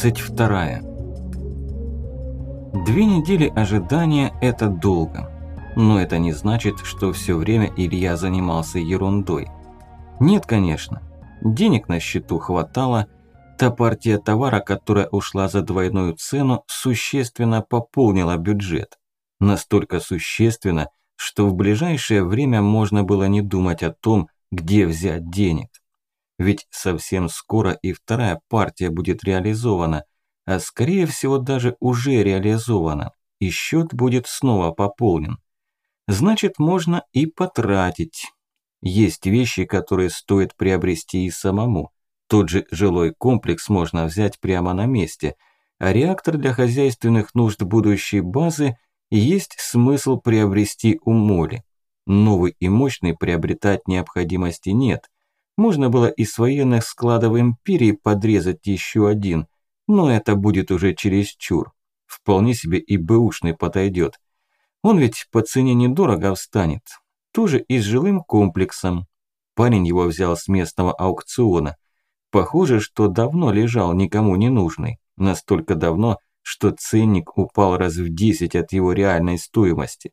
32. Две недели ожидания – это долго. Но это не значит, что все время Илья занимался ерундой. Нет, конечно. Денег на счету хватало. Та партия товара, которая ушла за двойную цену, существенно пополнила бюджет. Настолько существенно, что в ближайшее время можно было не думать о том, где взять денег. Ведь совсем скоро и вторая партия будет реализована, а скорее всего даже уже реализована, и счет будет снова пополнен. Значит, можно и потратить. Есть вещи, которые стоит приобрести и самому. Тот же жилой комплекс можно взять прямо на месте, а реактор для хозяйственных нужд будущей базы есть смысл приобрести у Моли. Новый и мощный приобретать необходимости нет – можно было из военных складов империи подрезать еще один, но это будет уже чересчур. Вполне себе и бэушный подойдет. Он ведь по цене недорого встанет. Тоже и с жилым комплексом. Парень его взял с местного аукциона. Похоже, что давно лежал никому не нужный. Настолько давно, что ценник упал раз в 10 от его реальной стоимости.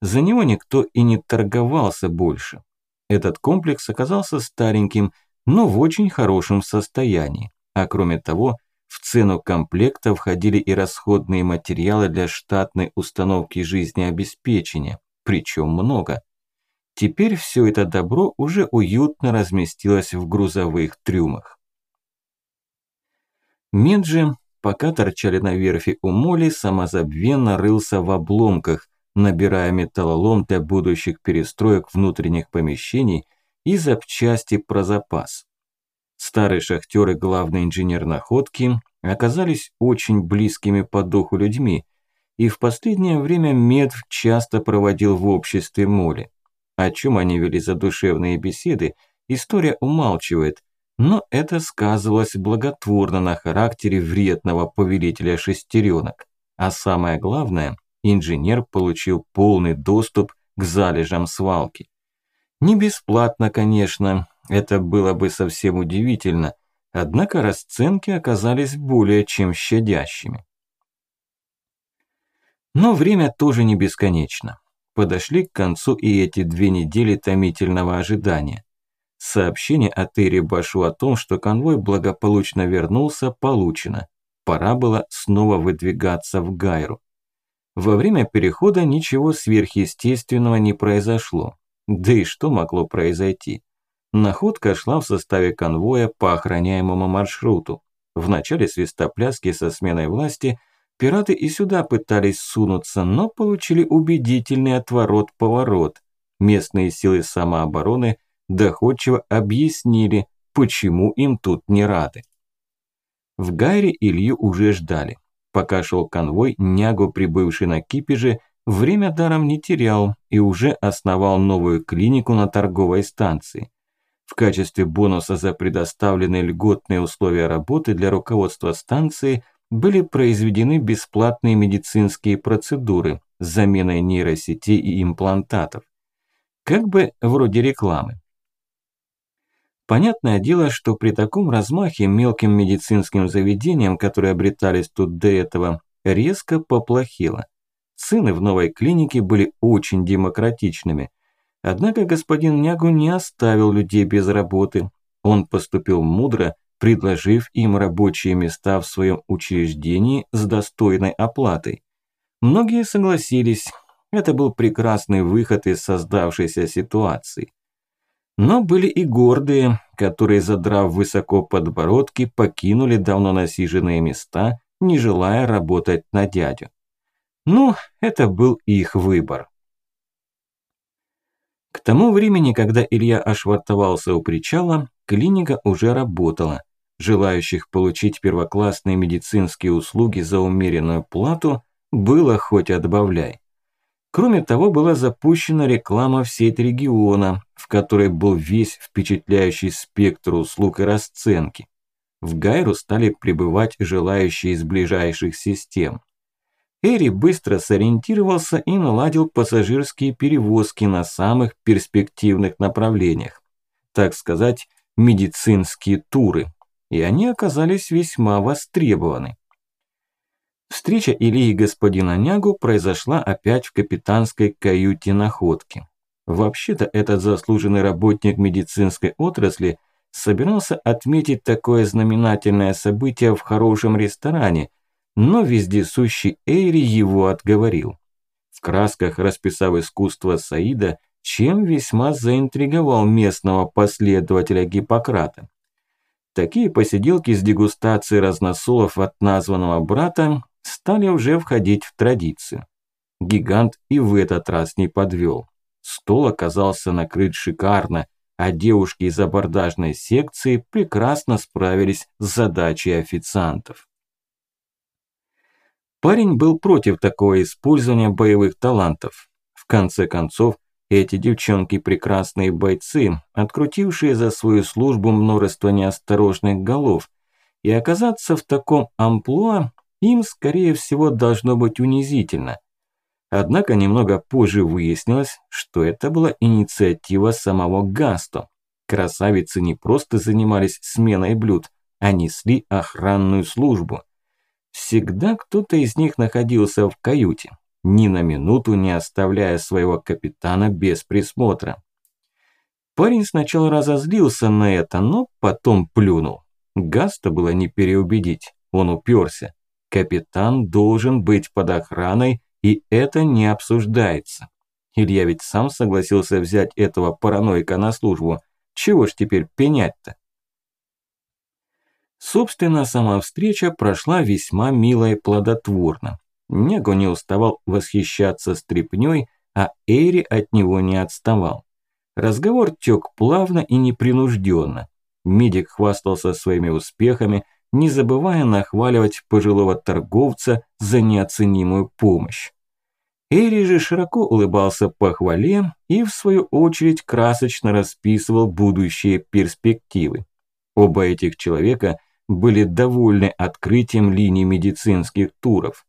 За него никто и не торговался больше. Этот комплекс оказался стареньким, но в очень хорошем состоянии. А кроме того, в цену комплекта входили и расходные материалы для штатной установки жизнеобеспечения, причем много. Теперь все это добро уже уютно разместилось в грузовых трюмах. Меджи, пока торчали на верфи у моли, самозабвенно рылся в обломках, набирая металлолом для будущих перестроек внутренних помещений и запчасти про запас. Старый шахтер и главный инженер находки оказались очень близкими по духу людьми, и в последнее время Медв часто проводил в обществе моли. О чем они вели задушевные беседы, история умалчивает, но это сказывалось благотворно на характере вредного повелителя шестеренок. А самое главное, инженер получил полный доступ к залежам свалки. Не бесплатно, конечно, это было бы совсем удивительно, однако расценки оказались более чем щадящими. Но время тоже не бесконечно. Подошли к концу и эти две недели томительного ожидания. Сообщение от Эри Башу о том, что конвой благополучно вернулся, получено. Пора было снова выдвигаться в Гайру. Во время перехода ничего сверхъестественного не произошло. Да и что могло произойти? Находка шла в составе конвоя по охраняемому маршруту. В начале свистопляски со сменой власти пираты и сюда пытались сунуться, но получили убедительный отворот-поворот. Местные силы самообороны доходчиво объяснили, почему им тут не рады. В Гайре Илью уже ждали. Пока шел конвой, Нягу, прибывший на Кипеже, время даром не терял и уже основал новую клинику на торговой станции. В качестве бонуса за предоставленные льготные условия работы для руководства станции были произведены бесплатные медицинские процедуры с заменой нейросетей и имплантатов. Как бы вроде рекламы. Понятное дело, что при таком размахе мелким медицинским заведениям, которые обретались тут до этого, резко поплохело. Цены в новой клинике были очень демократичными. Однако господин Нягу не оставил людей без работы. Он поступил мудро, предложив им рабочие места в своем учреждении с достойной оплатой. Многие согласились. Это был прекрасный выход из создавшейся ситуации. Но были и гордые, которые, задрав высоко подбородки, покинули давно насиженные места, не желая работать на дядю. Ну, это был их выбор. К тому времени, когда Илья ошвартовался у причала, клиника уже работала. Желающих получить первоклассные медицинские услуги за умеренную плату было хоть отбавляй. Кроме того, была запущена реклама в сеть региона, в которой был весь впечатляющий спектр услуг и расценки. В Гайру стали прибывать желающие из ближайших систем. Эри быстро сориентировался и наладил пассажирские перевозки на самых перспективных направлениях. Так сказать, медицинские туры. и они оказались весьма востребованы. Встреча Ильи и господина Нягу произошла опять в капитанской каюте находки. Вообще-то этот заслуженный работник медицинской отрасли собирался отметить такое знаменательное событие в хорошем ресторане, но вездесущий Эйри его отговорил. В красках расписав искусство Саида, чем весьма заинтриговал местного последователя Гиппократа. Такие посиделки с дегустацией разносолов от названного брата стали уже входить в традицию. Гигант и в этот раз не подвел. Стол оказался накрыт шикарно, а девушки из абордажной секции прекрасно справились с задачей официантов. Парень был против такого использования боевых талантов. В конце концов, эти девчонки прекрасные бойцы, открутившие за свою службу множество неосторожных голов, и оказаться в таком амплуа им, скорее всего, должно быть унизительно. Однако немного позже выяснилось, что это была инициатива самого Гасто. Красавицы не просто занимались сменой блюд, а несли охранную службу. Всегда кто-то из них находился в каюте, ни на минуту не оставляя своего капитана без присмотра. Парень сначала разозлился на это, но потом плюнул. Гаста было не переубедить, он уперся. Капитан должен быть под охраной, и это не обсуждается. Илья ведь сам согласился взять этого параноика на службу. Чего ж теперь пенять-то? Собственно, сама встреча прошла весьма мило и плодотворно. Него не уставал восхищаться стряпнёй, а Эйри от него не отставал. Разговор тёк плавно и непринужденно. Медик хвастался своими успехами, не забывая нахваливать пожилого торговца за неоценимую помощь. Эри же широко улыбался похвале и, в свою очередь, красочно расписывал будущие перспективы. Оба этих человека были довольны открытием линий медицинских туров.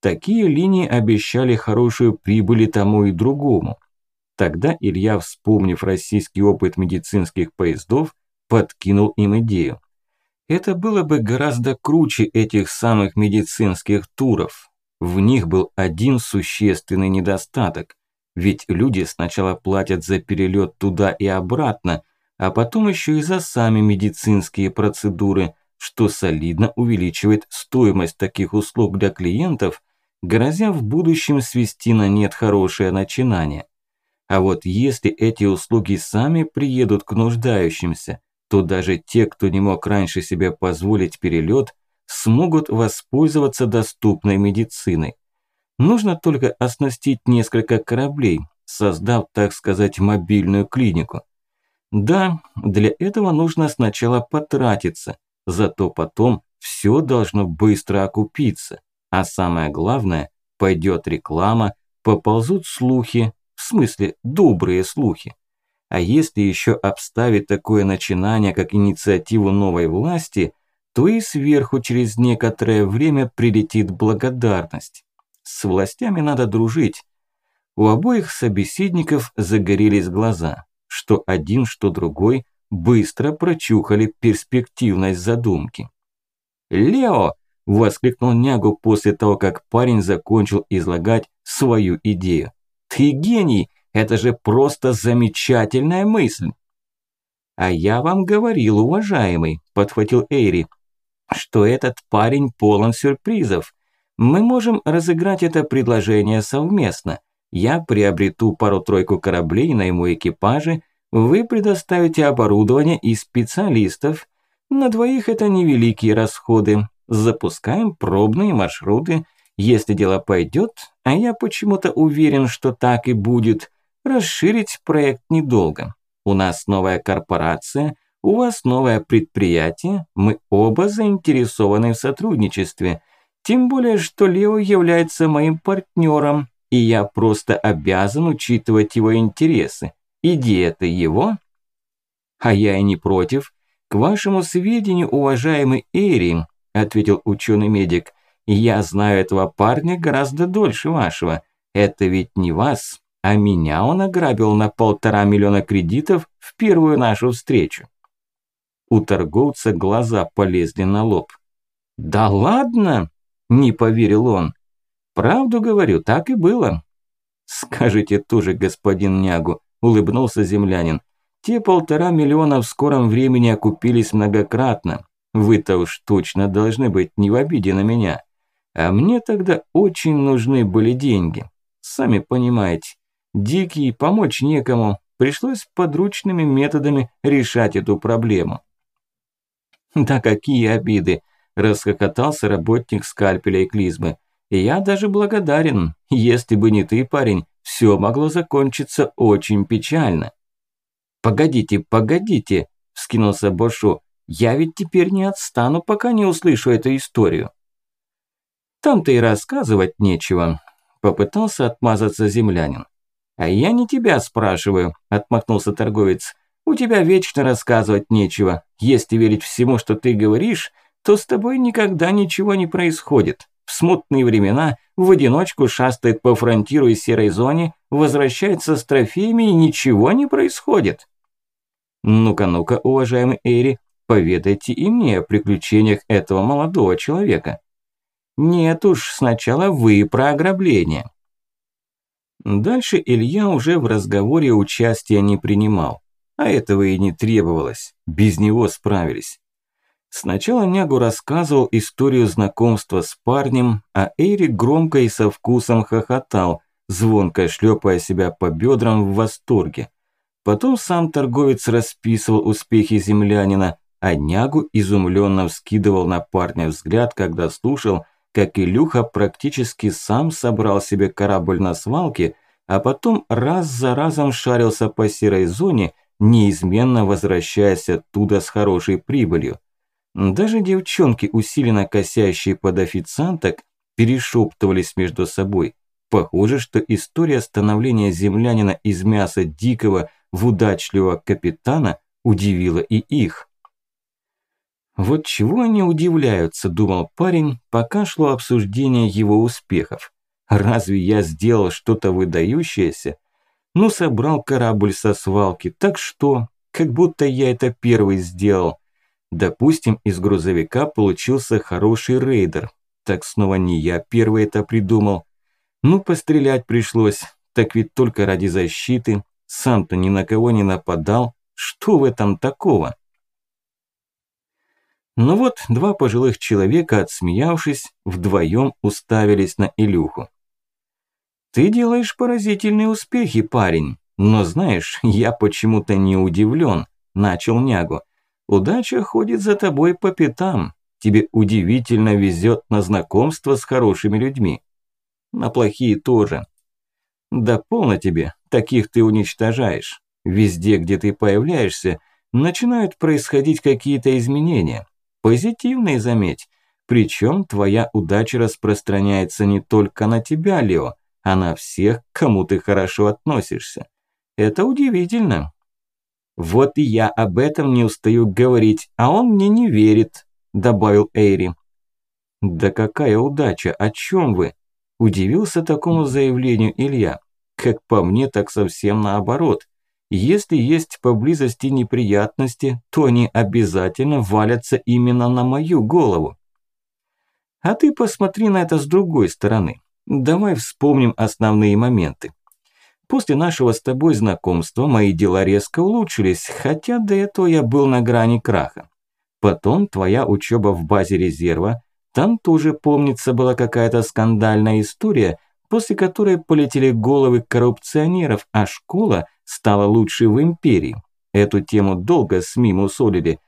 Такие линии обещали хорошую прибыль и тому и другому. Тогда Илья, вспомнив российский опыт медицинских поездов, подкинул им идею. Это было бы гораздо круче этих самых медицинских туров. В них был один существенный недостаток. Ведь люди сначала платят за перелет туда и обратно, а потом еще и за сами медицинские процедуры, что солидно увеличивает стоимость таких услуг для клиентов грозя в будущем свести на нет хорошее начинание. А вот если эти услуги сами приедут к нуждающимся, то даже те, кто не мог раньше себе позволить перелет, смогут воспользоваться доступной медициной. Нужно только оснастить несколько кораблей, создав, так сказать, мобильную клинику. Да, для этого нужно сначала потратиться, зато потом все должно быстро окупиться. А самое главное, пойдет реклама, поползут слухи, в смысле добрые слухи. А если еще обставить такое начинание, как инициативу новой власти, то и сверху через некоторое время прилетит благодарность. С властями надо дружить. У обоих собеседников загорелись глаза, что один, что другой быстро прочухали перспективность задумки. «Лео!» Воскликнул Нягу после того, как парень закончил излагать свою идею. «Ты гений! Это же просто замечательная мысль!» «А я вам говорил, уважаемый», – подхватил Эйри, – «что этот парень полон сюрпризов. Мы можем разыграть это предложение совместно. Я приобрету пару-тройку кораблей, найму экипажи, вы предоставите оборудование и специалистов. На двоих это невеликие расходы, запускаем пробные маршруты. Если дело пойдет, а я почему-то уверен, что так и будет, расширить проект недолго. У нас новая корпорация, у вас новое предприятие, мы оба заинтересованы в сотрудничестве. Тем более, что Лео является моим партнером, и я просто обязан учитывать его интересы. Идея-то его. А я и не против. К вашему сведению, уважаемый Эри, ответил ученый-медик. «Я знаю этого парня гораздо дольше вашего. Это ведь не вас, а меня он ограбил на полтора миллиона кредитов в первую нашу встречу». У торговца глаза полезли на лоб. «Да ладно!» – не поверил он. «Правду говорю, так и было». «Скажите тоже, господин Нягу», – улыбнулся землянин. «Те полтора миллиона в скором времени окупились многократно. Вы-то уж точно должны быть не в обиде на меня. А мне тогда очень нужны были деньги. Сами понимаете, дикий, помочь некому. Пришлось подручными методами решать эту проблему. Да какие обиды, расхохотался работник скальпеля и клизмы. Я даже благодарен. Если бы не ты, парень, все могло закончиться очень печально. Погодите, погодите, вскинулся Бошу. Я ведь теперь не отстану, пока не услышу эту историю. Там-то и рассказывать нечего, попытался отмазаться землянин. А я не тебя спрашиваю, отмахнулся торговец. У тебя вечно рассказывать нечего. Если верить всему, что ты говоришь, то с тобой никогда ничего не происходит. В смутные времена в одиночку шастает по фронтиру и серой зоне, возвращается с трофеями и ничего не происходит. Ну-ка, ну-ка, уважаемый Эри, поведайте и мне о приключениях этого молодого человека. Нет уж, сначала вы про ограбление. Дальше Илья уже в разговоре участия не принимал. А этого и не требовалось. Без него справились. Сначала Нягу рассказывал историю знакомства с парнем, а Эрик громко и со вкусом хохотал, звонко шлепая себя по бедрам в восторге. Потом сам торговец расписывал успехи землянина, а Нягу изумленно вскидывал на парня взгляд, когда слушал, как Илюха практически сам собрал себе корабль на свалке, а потом раз за разом шарился по серой зоне, неизменно возвращаясь оттуда с хорошей прибылью. Даже девчонки, усиленно косящие под официанток, перешептывались между собой. Похоже, что история становления землянина из мяса дикого в удачливого капитана удивила и их. Вот чего они удивляются, думал парень, пока шло обсуждение его успехов. Разве я сделал что-то выдающееся? Ну, собрал корабль со свалки, так что? Как будто я это первый сделал. Допустим, из грузовика получился хороший рейдер. Так снова не я первый это придумал. Ну, пострелять пришлось, так ведь только ради защиты. Сам-то ни на кого не нападал. Что в этом такого? Ну вот, два пожилых человека, отсмеявшись, вдвоем уставились на Илюху. Ты делаешь поразительные успехи, парень. Но знаешь, я почему-то не удивлен, начал Нягу. Удача ходит за тобой по пятам. Тебе удивительно везет на знакомство с хорошими людьми. На плохие тоже. Да полно тебе, таких ты уничтожаешь. Везде, где ты появляешься, начинают происходить какие-то изменения. Позитивные, заметь. Причем твоя удача распространяется не только на тебя, Лео, а на всех, кому ты хорошо относишься. Это удивительно. Вот и я об этом не устаю говорить, а он мне не верит, добавил Эйри. Да какая удача, о чем вы? Удивился такому заявлению Илья. Как по мне, так совсем наоборот. Если есть поблизости неприятности, то они обязательно валятся именно на мою голову. А ты посмотри на это с другой стороны. Давай вспомним основные моменты. После нашего с тобой знакомства мои дела резко улучшились, хотя до этого я был на грани краха. Потом твоя учеба в базе резерва, там тоже, помнится, была какая-то скандальная история, после которой полетели головы коррупционеров, а школа стала лучшей в империи. Эту тему долго СМИ мусолили.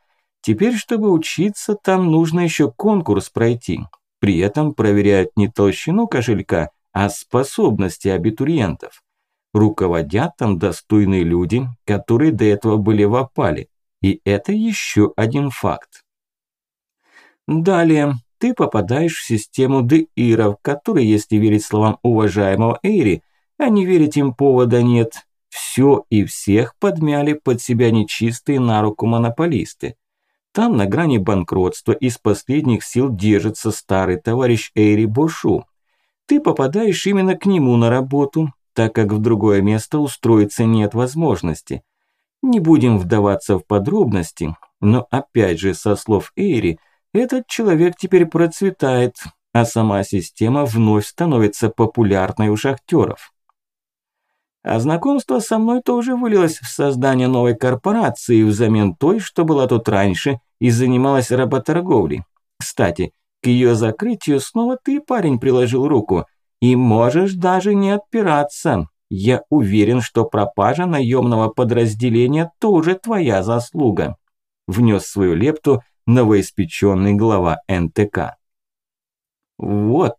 Теперь, чтобы учиться, там нужно еще конкурс пройти. При этом проверяют не толщину кошелька, а способности абитуриентов. Руководят там достойные люди, которые до этого были в опале. И это еще один факт. Далее, ты попадаешь в систему ДИРов, которые, если верить словам уважаемого Эйри, а не верить им повода нет, все и всех подмяли под себя нечистые на руку монополисты. Там на грани банкротства из последних сил держится старый товарищ Эйри Бошу. Ты попадаешь именно к нему на работу, так как в другое место устроиться нет возможности. Не будем вдаваться в подробности, Но опять же, со слов Эйри, этот человек теперь процветает, а сама система вновь становится популярной у шахтеров. А знакомство со мной тоже вылилось в создание новой корпорации взамен той, что была тут раньше и занималась работорговлей. Кстати, к ее закрытию снова ты, парень, приложил руку. И можешь даже не отпираться. Я уверен, что пропажа наемного подразделения тоже твоя заслуга. Внес свою лепту новоиспеченный глава НТК. Вот.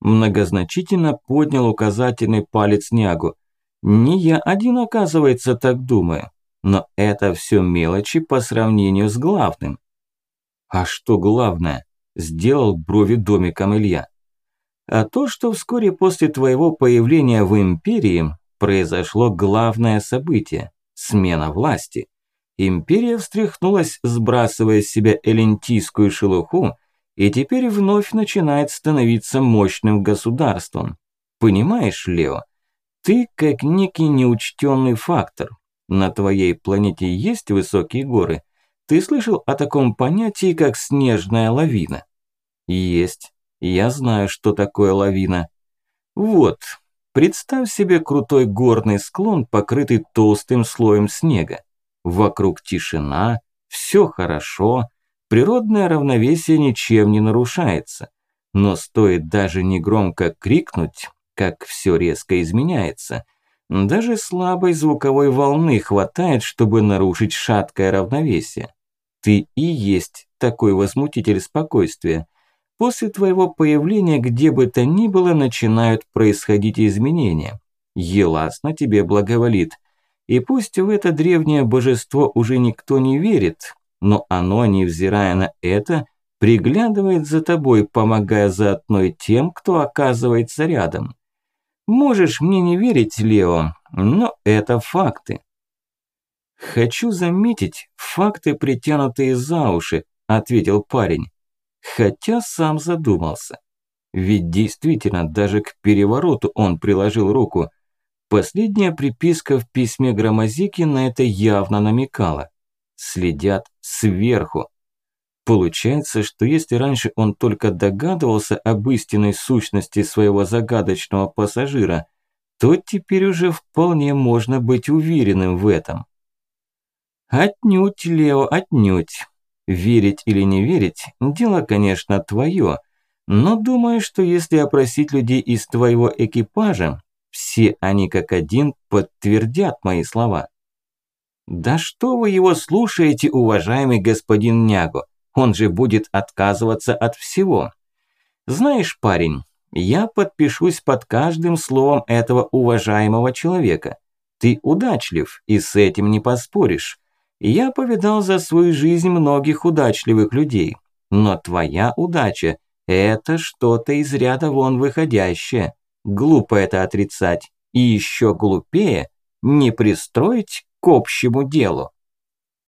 Многозначительно поднял указательный палец Нягу. Не я один, оказывается, так думаю. Но это все мелочи по сравнению с главным. А что главное? Сделал брови домиком Илья. А то, что вскоре после твоего появления в Империи произошло главное событие – смена власти. Империя встряхнулась, сбрасывая с себя элентийскую шелуху, и теперь вновь начинает становиться мощным государством. Понимаешь, Лео, ты как некий неучтенный фактор. На твоей планете есть высокие горы. Ты слышал о таком понятии, как снежная лавина? Есть. Я знаю, что такое лавина. Вот, представь себе крутой горный склон, покрытый толстым слоем снега. Вокруг тишина, все хорошо, природное равновесие ничем не нарушается. Но стоит даже негромко крикнуть, как все резко изменяется. Даже слабой звуковой волны хватает, чтобы нарушить шаткое равновесие. Ты и есть такой возмутитель спокойствия. После твоего появления где бы то ни было начинают происходить изменения. Елас на тебе благоволит. И пусть в это древнее божество уже никто не верит, но оно, невзирая на это, приглядывает за тобой, помогая заодно и тем, кто оказывается рядом. Можешь мне не верить, Лео, но это факты. Хочу заметить, факты притянутые за уши, ответил парень. Хотя сам задумался. Ведь действительно, даже к перевороту он приложил руку. Последняя приписка в письме Громозики на это явно намекала. Следят сверху. Получается, что если раньше он только догадывался об истинной сущности своего загадочного пассажира, то теперь уже вполне можно быть уверенным в этом. Отнюдь, Лео, отнюдь. Верить или не верить – дело, конечно, твое, но думаю, что если опросить людей из твоего экипажа, все они как один подтвердят мои слова. Да что вы его слушаете, уважаемый господин Няго? Он же будет отказываться от всего. Знаешь, парень, я подпишусь под каждым словом этого уважаемого человека. Ты удачлив, и с этим не поспоришь. Я повидал за свою жизнь многих удачливых людей. Но твоя удача – это что-то из ряда вон выходящее. Глупо это отрицать. И еще глупее – не пристроить к общему делу.